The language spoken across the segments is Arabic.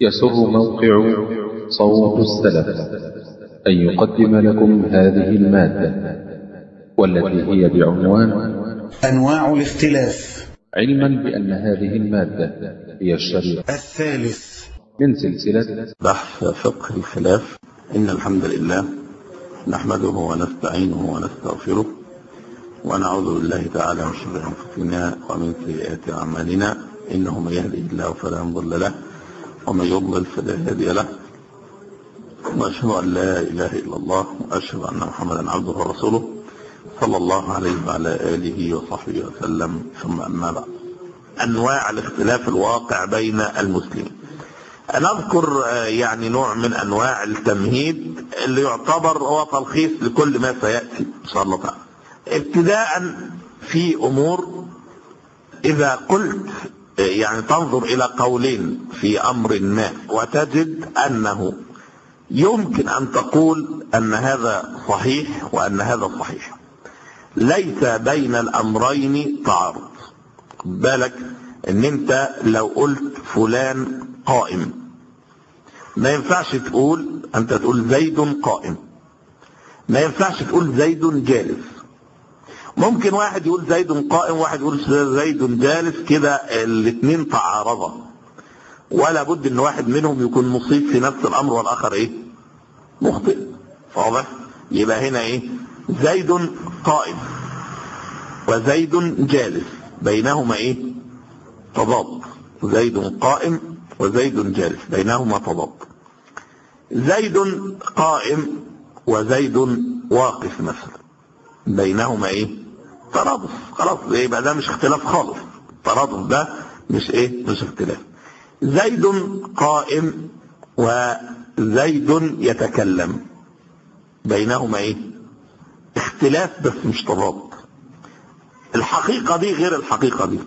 يسر موقع صوت السلف أن يقدم لكم هذه المادة والتي هي بعنوان أنواع الاختلاف. علما بأن هذه المادة هي الشريعة. الثالث. من سلسلة بحث فقه الخلاف. إن الحمد لله نحمده ونستعينه ونستغفره ونعوذ بالله تعالى من شر أنفسنا ومن سيئات أعمالنا. إنه من يهده الله فلا مضل له ومن يضلل فلا هادي له. وأشهد أن لا إله إلا الله وأشهد أن محمدا عبده ورسوله صلى الله عليه وعلى آله وصحبه وسلم. ثم أما بعد. أنواع الاختلاف الواقع بين المسلمين. نذكر يعني نوع من أنواع التمهيد اللي يعتبر هو تلخيص لكل ما سيأتي إن شاء الله تعالى. ابتداء في أمور إذا قلت يعني تنظر إلى قولين في أمر ما وتجد أنه يمكن أن تقول أن هذا صحيح وأن هذا صحيح. ليس بين الأمرين تعارض. بالك إن أنت لو قلت فلان قائم. ما ينفعش تقول أنت تقول زيد قائم. ما ينفعش تقول زيد جالس. ممكن واحد يقول زيد قائم واحد يقول زيد جالس كده الاثنين تعارضا ولا بد إن واحد منهم يكون مصيب في نفس الأمر والآخر إيه؟ مخطئ. واضح؟ يبقى هنا إيه؟ زيد قائم وزيد جالس. بينهما إيه؟ تضاد. زيد قائم وزيد جالس. بينهما تضاد. زيد قائم وزيد واقف مثلا. بينهما إيه؟ ترادف. خلاص يبقى ده مش اختلاف خالص. الترادف ده مش إيه؟ مش اختلاف. زيد قائم وزيد يتكلم. بينهما إيه؟ اختلاف بس مش تضاد. الحقيقة دي غير الحقيقة دي.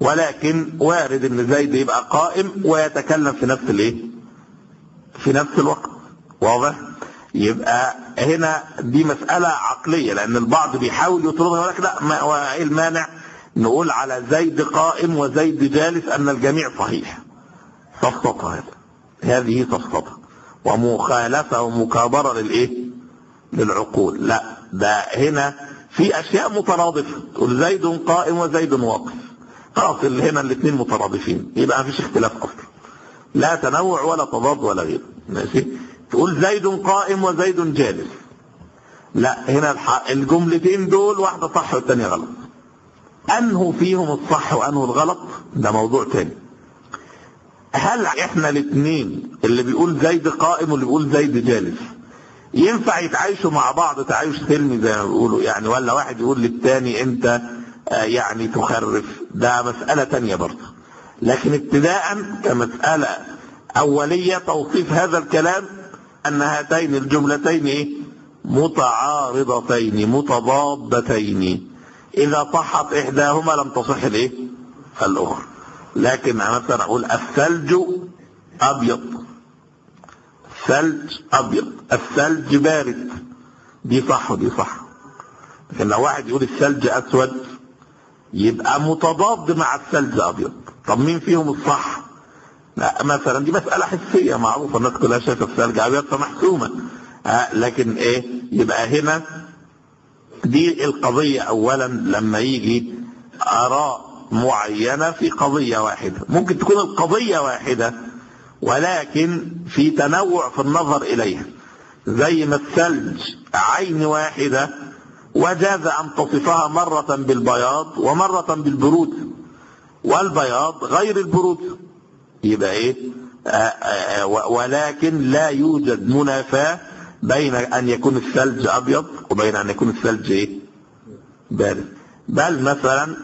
ولكن وارد إن زيد يبقى قائم ويتكلم في نفس الإيه؟ في نفس الوقت. واضح؟ يبقى هنا دي مسألة عقلية لأن البعض بيحاول يطردها يقول لك لا ما إيه المانع؟ نقول على زيد قائم وزيد جالس أن الجميع صحيح. سفسطة هذا. هذه سفسطة ومخالفة ومكابرة للإيه؟ للعقول. لا ده هنا في أشياء مترادفة. تقول زيد قائم وزيد واقف. خلاص هنا الاثنين مترادفين. يبقى ما فيش اختلاف أصلا. لا تنوع ولا تضاد ولا غير. ماشي؟ تقول زيد قائم وزيد جالس لا هنا الجملتين دول واحدة صح والثانية غلط. أنه فيهم الصح وأنه الغلط ده موضوع تاني. هل إحنا الاثنين اللي بيقول زيد قائم واللي بيقول زيد جالس ينفع يتعايشوا مع بعض تعايش سلمي زي ما بيقولوا؟ يعني ولا واحد يقول للتاني أنت يعني تخرف؟ ده مسألة تانية برضه. لكن ابتداء كمسألة أولية توصيف هذا الكلام أن هاتين الجملتين؟ متعارضتين متضادتين. إذا صحت إحداهما لم تصح الإيه؟ الأخرى. لكن مثلا أقول الثلج أبيض. ثلج أبيض. الثلج بارد. دي صح ودي صح. لكن لو واحد يقول الثلج أسود يبقى متضاد مع الثلج أبيض. طب مين فيهم الصح؟ مثلا دي مسألة حسية معروفة الناس كلها شايفة الثلج ابيض فمحسومة آه لكن إيه؟ يبقى هنا دي القضية اولا لما يجي آراء معينة في قضية واحدة. ممكن تكون القضية واحدة ولكن في تنوع في النظر إليها. زي ما الثلج عين واحدة وجاز أن تصفها مرة بالبياض ومرة بالبرود. والبياض غير البرود. يبقى إيه؟ آآ آآ ولكن لا يوجد منافاة بين أن يكون الثلج أبيض وبين أن يكون الثلج إيه؟ بارد. بل مثلا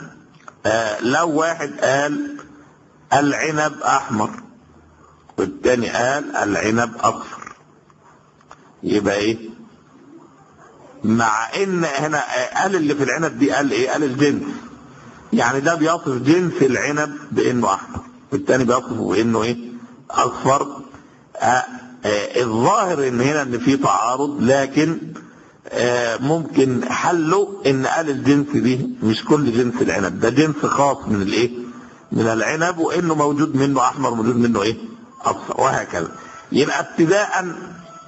لو واحد قال العنب أحمر والتاني قال العنب أصفر يبقى إيه؟ مع إن هنا قال اللي في العنب دي قال إيه؟ قال الجنس. يعني ده بيصف جنس العنب بإنه أحمر. والتاني بيصفه بانه إيه؟ اصفر آه آه الظاهر إن هنا إن في تعارض لكن آه ممكن حله إن قال الجنس دي مش كل جنس العنب. ده جنس خاص من الإيه؟ من العنب وإنه موجود منه أحمر موجود منه إيه؟ أبصر وهكذا. يبقى ابتداء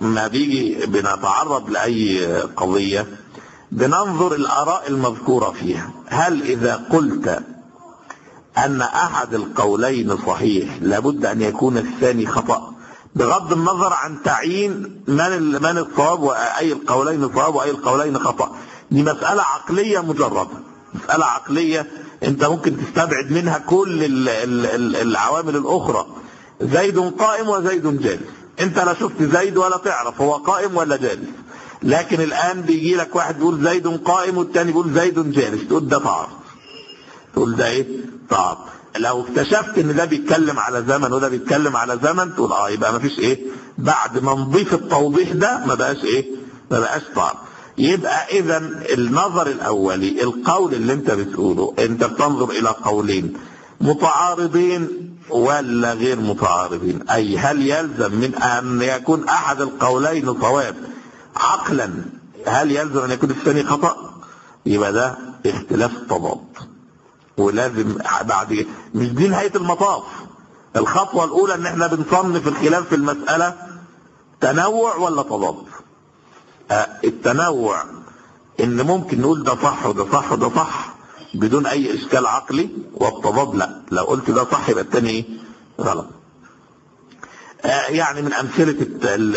ما بيجي بنتعرض لأي قضية بننظر الآراء المذكورة فيها. هل إذا قلت أن أحد القولين صحيح. لابد أن يكون الثاني خطأ. بغض النظر عن تعيين من من الصواب وأي القولين صواب وأي القولين خطأ. دي مسألة عقلية مجردة. مسألة عقلية أنت ممكن تستبعد منها كل ال ال ال العوامل الأخرى. زيد قائم وزيد جالس. أنت لا شفت زيد ولا تعرف هو قائم ولا جالس. لكن الآن بيجي لك واحد يقول زيد قائم والتاني يقول زيد جالس. تقول ده تعارض تقول ده إيه؟ تعارض لو اكتشفت إن ده بيتكلم على زمن وده بيتكلم على زمن تقول آه يبقى ما فيش إيه بعد ما نضيف التوضيح ده ما بقاش إيه ما بقاش تعارض يبقى إذا النظر الأولي القول اللي أنت بتقوله أنت بتنظر إلى قولين متعارضين ولا غير متعارضين؟ أي هل يلزم من أن يكون أحد القولين صواب عقلا؟ هل يلزم أن يكون الثاني خطأ؟ يبقى ده اختلاف تضاد ولازم بعد مش دي نهاية المطاف. الخطوة الأولى إن إحنا بنصنف الخلاف في المسألة تنوع ولا تضاد؟ آه التنوع إن ممكن نقول ده صح وده صح وده صح بدون أي إشكال عقلي والتضاد لا. لو قلت ده صح يبقى التاني إيه؟ غلط. آه يعني من أمثلة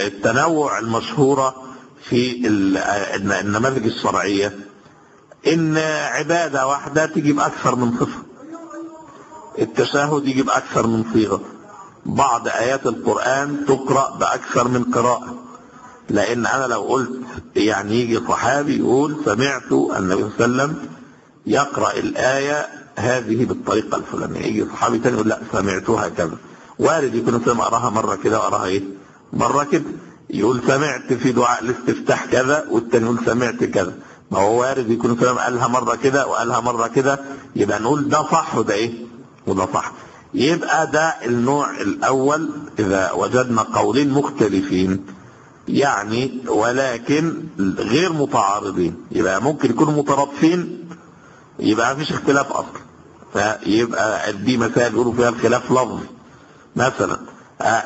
التنوع المشهورة في النماذج الشرعية إن عبادة واحدة تجي بأكثر من صفة. التشهد يجي بأكثر من صيغة. بعض آيات القرآن تقرأ بأكثر من قراءة. لأن أنا لو قلت يعني يجي صحابي يقول سمعت النبي صلى الله عليه وسلم يقرأ الآية هذه بالطريقة الفلانية. يجي صحابي تاني يقول لا سمعتها كذا وارد يكون سمع أراها مرة كده وأراها إيه؟ مرة كده. يقول سمعت في دعاء الاستفتاح كذا والتاني يقول سمعت كذا. ما هو وارد يكون سلام قالها مرة كده وقالها مرة كده يبقى نقول ده صح وده إيه؟ وده صح. يبقى ده النوع الأول إذا وجدنا قولين مختلفين يعني ولكن غير متعارضين. يبقى ممكن يكونوا مترادفين يبقى ما فيش اختلاف أصلا. فيبقى دي مسائل يقولوا فيها الخلاف لفظ مثلا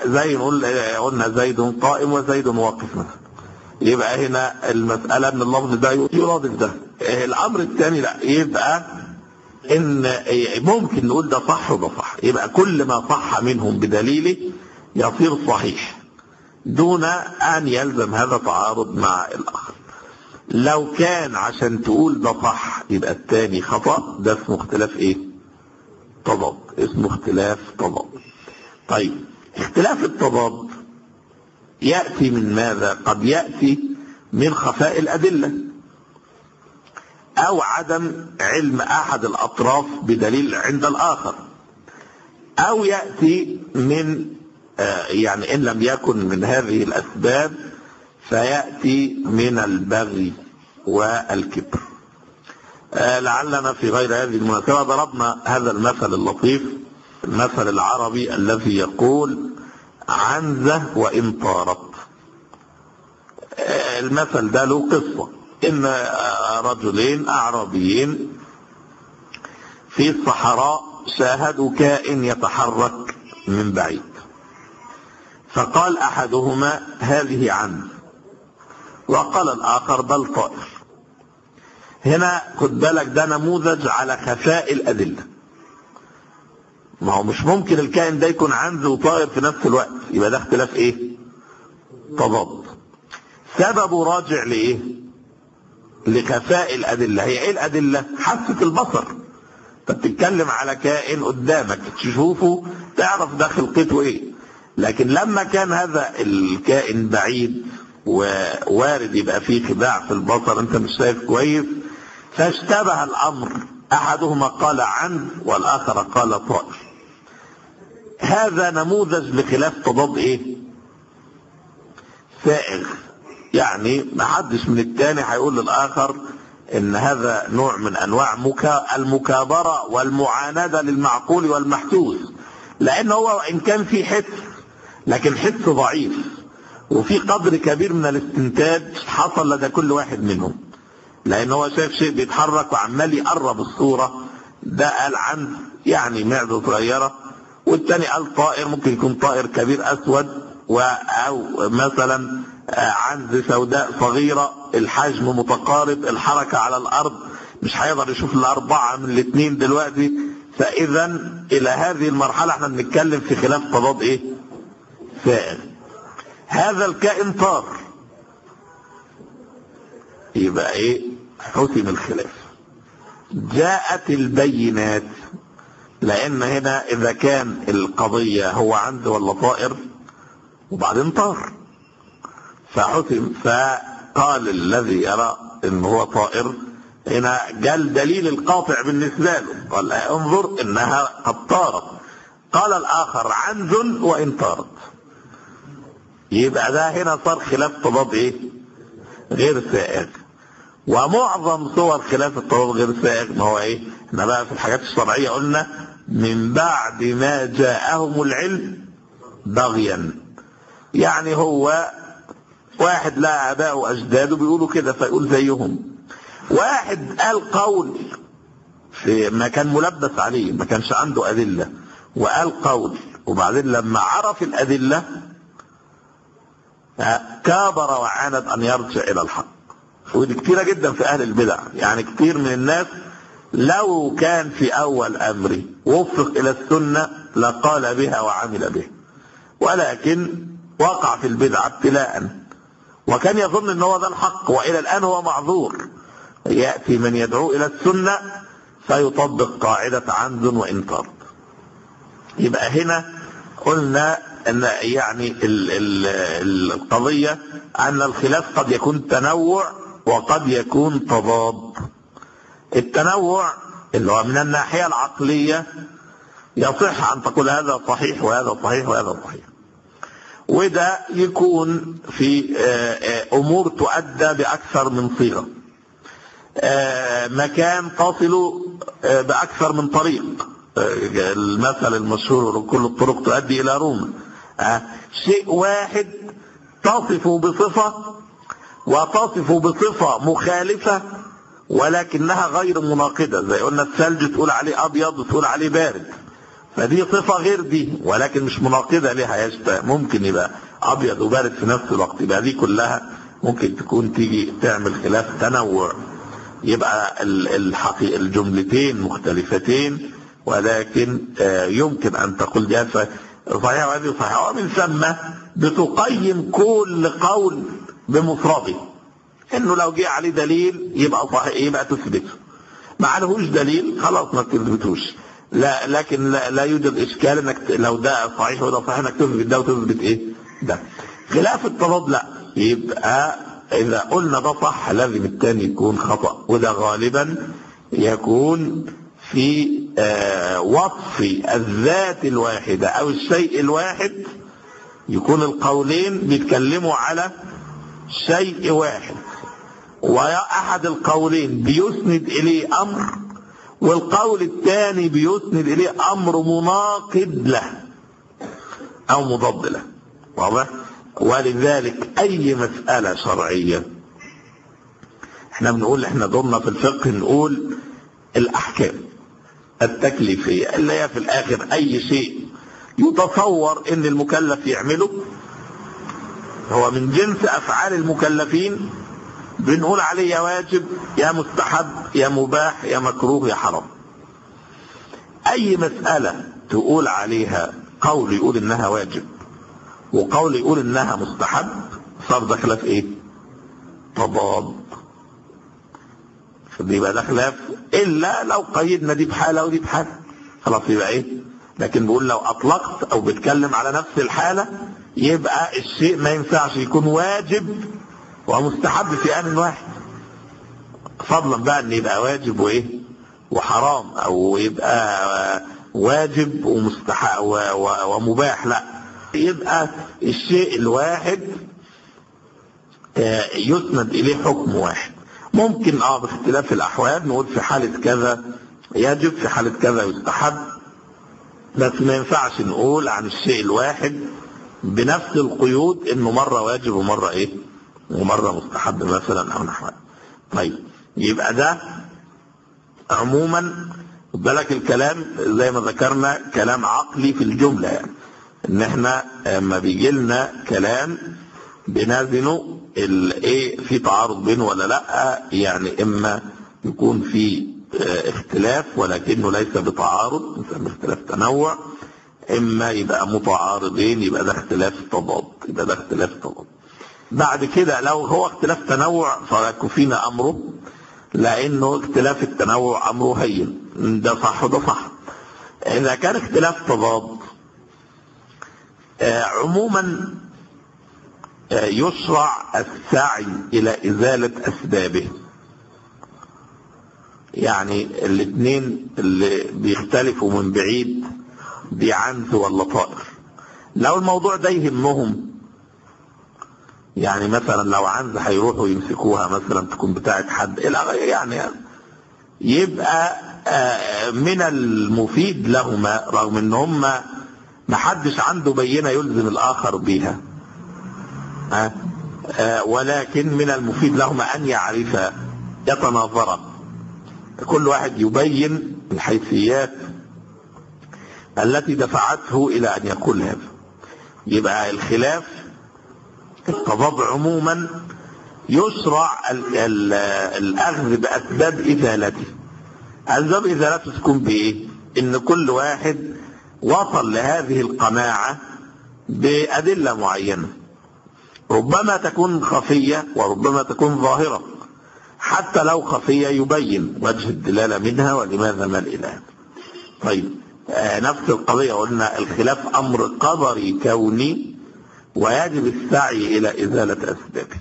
زي نقول قلنا زيد قائم وزيد واقف مثلا. يبقى هنا المسألة إن اللفظ ده يرادف ده. الأمر الثاني لا يبقى إن ممكن نقول ده صح وده صح. يبقى كل ما صح منهم بدليله يصير صحيح دون أن يلزم هذا تعارض مع الآخر. لو كان عشان تقول ده صح يبقى الثاني خطأ ده اسمه اختلاف إيه؟ تضاد. اسمه اختلاف تضاد. طيب اختلاف التضاد يأتي من ماذا؟ قد يأتي من خفاء الأدلة. أو عدم علم أحد الأطراف بدليل عند الآخر. أو يأتي من يعني إن لم يكن من هذه الأسباب فيأتي من البغي والكبر. لعلنا في غير هذه المناسبة ضربنا هذا المثل اللطيف المثل العربي الذي يقول عنزة وإن طارت. المثل ده له قصة. إن رجلين أعرابيين في الصحراء شاهدوا كائن يتحرك من بعيد. فقال أحدهما هذه عنز. وقال الآخر بل طائر. هنا خد بالك ده نموذج على خفاء الأدلة. ما هو مش ممكن الكائن ده يكون عنز وطائر في نفس الوقت. يبقى ده اختلاف إيه؟ تضاد. سببه راجع لإيه؟ لخفاء الأدلة. هي إيه الأدلة؟ حاسة البصر. أنت بتتكلم على كائن قدامك. تشوفه تعرف ده خلقته إيه. لكن لما كان هذا الكائن بعيد ووارد يبقى فيه خداع في البصر أنت مش شايف كويس فاشتبه الأمر. أحدهما قال عنز والآخر قال طائر. هذا نموذج لخلاف تضاد إيه؟ سائغ. يعني ما حدش من التاني هيقول للآخر إن هذا نوع من أنواع مكا المكابرة والمعاندة للمعقول والمحسوس لأن هو إن كان في حس لكن حس ضعيف. وفي قدر كبير من الاستنتاج حصل لدى كل واحد منهم. لأن هو شايف شيء بيتحرك وعمال يقرب الصورة. ده قال عن يعني معدة صغيرة. والتاني قال طائر ممكن يكون طائر كبير أسود و أو مثلا آه، عنز سوداء صغيرة الحجم متقارب الحركة على الأرض مش هيقدر يشوف الأربعة من الاثنين دلوقتي. فاذا إلى هذه المرحلة إحنا بنتكلم في خلاف تضاد إيه؟ سائل هذا الكائن طار. يبقى إيه؟ حسم الخلاف. جاءت البينات. لأن هنا إذا كان القضية هو عند ولا طائر وبعدين طار. فحسم فقال الذي يرى إن هو طائر هنا جاء الدليل القاطع بالنسبة له. قال انظر إنها قد طارت. قال الآخر عنز وإن طارت. يبقى ده هنا صار خلاف تضاد إيه؟ غير سائغ ومعظم صور خلاف التضاد غير سائغ ما هو إيه؟ إحنا بقى في الحاجات الشرعية قلنا من بعد ما جاءهم العلم بغيا. يعني هو واحد لا آباء واجداده بيقولوا كده فيقول زيهم. واحد قال قول في ما كان ملبس عليه ما كانش عنده أدلة وقال قول. وبعدين لما عرف الأدلة كابر وعاند أن يرجع إلى الحق. ودي كتيرة جدا في أهل البدع. يعني كتير من الناس لو كان في أول امره وفق إلى السنة لقال بها وعمل بها ولكن وقع في البدعه ابتلاء. وكان يظن إن هو ده الحق وإلى الآن هو معذور. يأتي من يدعو إلى السنة فيطبق قاعدة عنز وإنكار. يبقى هنا قلنا إن يعني ال ال القضية أن الخلاف قد يكون تنوع وقد يكون تضاد. التنوع اللي هو من الناحية العقلية يصح أن تقول هذا صحيح وهذا صحيح وهذا صحيح. وده يكون في أمور تؤدى بأكثر من صيغة. مكان تصل بأكثر من طريق. المثل المشهور كل الطرق تؤدي إلى روما. شيء واحد تصف بصفة وتصف بصفة مخالفة ولكنها غير مناقضة. زي قلنا الثلج تقول عليه أبيض وتقول عليه بارد. فدي صفة غير دي ولكن مش مناقضة ليها. ممكن يبقى أبيض وبارد في نفس الوقت. يبقى دي كلها ممكن تكون تيجي تعمل خلاف تنوع. يبقى الحقيقة الجملتين مختلفتين ولكن يمكن أن تقول دي صحيحة وهذه صحيحة. ومن ثم بتقيم كل قول بمفرده. إنه لو جه عليه دليل يبقى صحيح يبقى تثبته ما عليهوش دليل خلاص ما تثبتوش لا لكن لا, لا يوجد إشكال إنك لو ده صحيح وده صحيح إنك تثبت ده وتثبت إيه؟ ده. خلاف التضاد لا. يبقى إذا قلنا ده صح لازم الثاني يكون خطأ. وده غالبا يكون في آه وصف الذات الواحدة أو الشيء الواحد. يكون القولين بيتكلموا على شيء واحد. واحد القولين بيسند إليه أمر والقول الثاني بيسند إليه أمر مناقض له أو مضاد له. واضح؟ ولذلك أي مسألة شرعية؟ إحنا بنقول إحنا دورنا في الفقه نقول الأحكام التكليفية اللي هي في الآخر أي شيء يتصور إن المكلف يعمله هو من جنس أفعال المكلفين بنقول عليه يا واجب يا مستحب يا مباح يا مكروه يا حرام. أي مسألة تقول عليها قول يقول إنها واجب وقول يقول إنها مستحب صار ده خلاف إيه؟ تضاد. يبقى ده خلاف. إلا لو قيدنا دي بحالة ودي بحالة. خلاص يبقى إيه؟ لكن بقول لو أطلقت أو بتكلم على نفس الحالة يبقى الشيء ما ينفعش يكون واجب. ومستحب في آن واحد. فضلا بقى إن يبقى واجب وإيه؟ وحرام أو يبقى واجب ومستحب ومباح لأ. يبقى الشيء الواحد يسند إليه حكم واحد. ممكن آه باختلاف الأحوال نقول في حالة كذا يجب في حالة كذا يستحب بس ما ينفعش نقول عن الشيء الواحد بنفس القيود إنه مرة واجب ومرة إيه؟ ومرة مستحب مثلا أو نحوه طيب يبقى ده عموما بالك الكلام زي ما ذكرنا كلام عقلي في الجملة يعني. إن إحنا اما بيجي لنا كلام بنزنه إيه في تعارض بينه ولا لأ يعني إما يكون في آه اختلاف ولكنه ليس بتعارض مثلا اختلاف تنوع إما يبقى متعارضين يبقى ده اختلاف تضاد يبقى ده اختلاف تضاد. بعد كده لو هو اختلاف تنوع فيكفينا أمره لأنه اختلاف التنوع أمره هين. ده صح وده صح. إذا كان اختلاف تضاد آه عموما آه يشرع السعي إلى إزالة أسبابه. يعني الاثنين اللي بيختلفوا من بعيد دي عنز ولا طائر لو الموضوع ده يهمهم يعني مثلا لو عنز هيروحوا يمسكوها مثلا تكون بتاعت حد يعني يبقى من المفيد لهما رغم إن هم ما حدش عنده بينة يلزم الآخر بيها. ولكن من المفيد لهما أن يعرفا يتناظرا. كل واحد يبين الحيثيات التي دفعته إلى أن يقول هذا يبقى الخلاف التضاد عموما يشرع الأخذ بأسباب إزالته. أسباب إزالته تكون بإيه؟ إن كل واحد وصل لهذه القناعة بأدلة معينة. ربما تكون خفية وربما تكون ظاهرة. حتى لو خفية يبين وجه الدلالة منها ولماذا ما الإله. طيب آه نفس القضية قلنا الخلاف أمر قدري كوني ويجب السعي إلى إزالة أسبابه.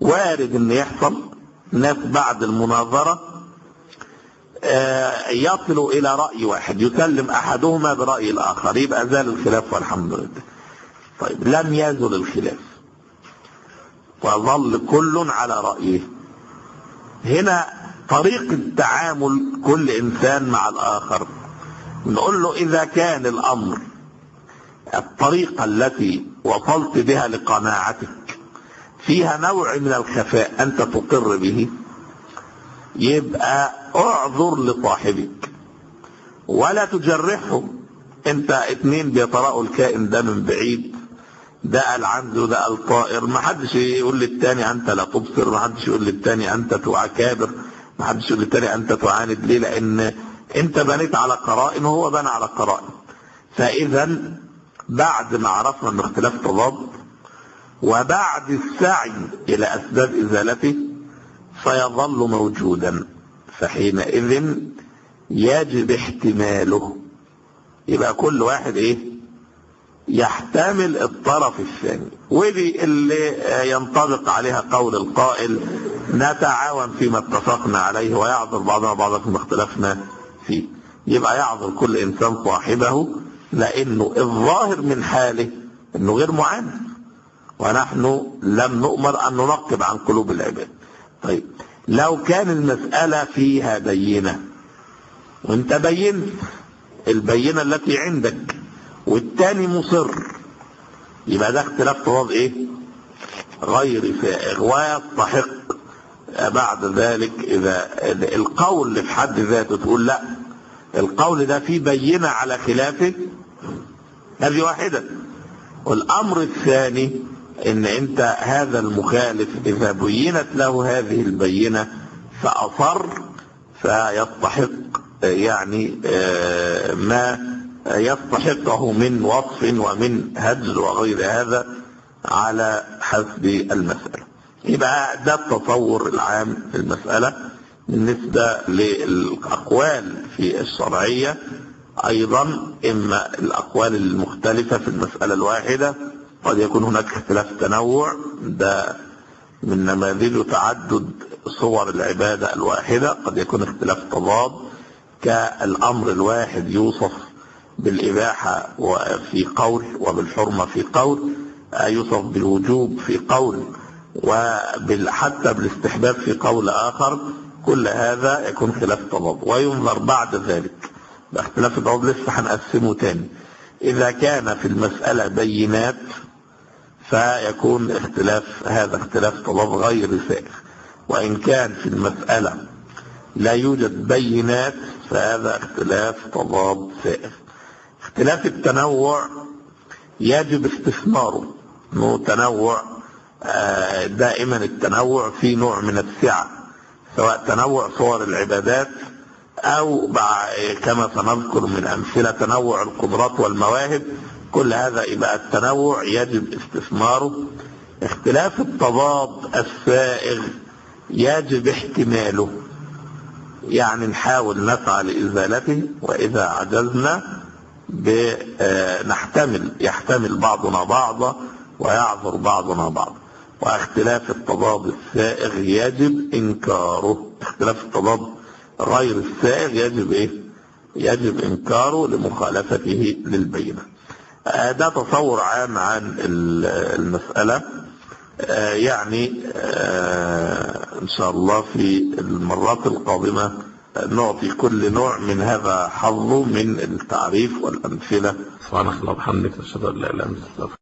وارد أن يحصل ناس بعد المناظرة آه يصلوا إلى رأي واحد يسلم أحدهما برأي الآخر يبقى زال الخلاف والحمد لله. طيب لم يزل الخلاف. وظل كل على رأيه. هنا طريقة تعامل كل إنسان مع الآخر نقول له إذا كان الأمر الطريقة التي وصلت بها لقناعتك فيها نوع من الخفاء أنت تقر به يبقى اعذر لصاحبك ولا تجرحه انت اتنين بيطرقوا الكائن ده من بعيد ده العنز وده الطائر ما حدش يقول للتاني أنت لا تبصر ما حدش يقول للتاني أنت تعكابر ما حدش يقول للتاني أنت تعاند. ليه؟ لأن انت بنيت على قرائن وهو بنى على قرائن. فاذا بعد ما عرفنا ان اختلاف تضاد وبعد السعي إلى اسباب ازالته فيظل موجودا فحينئذ يجب احتماله. يبقى كل واحد إيه؟ يحتمل الطرف الثاني. ودي اللي ينطبق عليها قول القائل نتعاون فيما اتفقنا عليه ويعذر بعضنا بعضا فيما اختلفنا فيه. يبقى يعذر كل انسان صاحبه لأنه الظاهر من حاله انه غير معاند ونحن لم نؤمر ان ننقب عن قلوب العباد. طيب لو كان المسألة فيها بينة وانت بينت البينة التي عندك والتاني مصر يبقى ده اختلاف تضاد إيه؟ غير سائغ ويستحق بعد ذلك إذا القول في حد ذاته تقول لا. القول ده فيه بينة على خلافه هذه واحدة. والأمر الثاني إن أنت هذا المخالف إذا بينت له هذه البينة فأصر فيستحق يعني ما يستحقه من وصف ومن هجر وغير هذا على حسب المسألة. يبقى ده التصور العام المسألة. بالنسبة للأقوال في الشرعية أيضا إما الأقوال المختلفة في المسألة الواحدة قد يكون هناك اختلاف تنوع ده من نماذج تعدد صور العبادة الواحدة قد يكون اختلاف تضاد كالأمر الواحد يوصف بالإباحة في قول وبالحرمة في قول يوصف بالوجوب في قول وحتى بالاستحباب في قول آخر كل هذا يكون خلاف تضاد وينظر بعد ذلك. باختلاف التضاد لسه هنقسمه تاني. إذا كان في المسألة بينات فيكون اختلاف هذا اختلاف تضاد غير سائغ. وإن كان في المسألة لا يوجد بينات فهذا اختلاف تضاد سائغ. اختلاف التنوع يجب استثماره. انه تنوع آه، دائما التنوع في نوع من السعة. سواء تنوع صور العبادات بع- كما سنذكر من أمثلة تنوع القدرات والمواهب كل هذا يبقى التنوع يجب استثماره. اختلاف التضاد السائغ يجب احتماله. يعني نحاول نسعى لإزالته وإذا عجزنا آه، نحتمل يحتمل بعضنا بعضا ويعذر بعضنا بعضا. واختلاف التضاد السائغ يجب إنكاره. اختلاف التضاد غير السائغ يجب إيه؟ يجب إنكاره لمخالفته للبينة. آه، ده تصور عام عن ال- المسألة. آه، يعني آه، إن شاء الله في المرات القادمة نعطي كل نوع من هذا حظه من التعريف والأمثلة. سبحانك اللهم وبحمدك نشهد أن لا إله إلا أنت